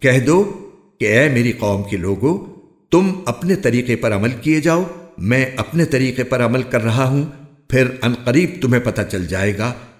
کہہ دو کہ اے میری قوم کے لوگوں تم اپنے طریقے پر عمل کیے جاؤ، میں اپنے طریقے پر عمل کر رہا ہوں، پھر ان قریب تمہیں پتہ چل جائے گا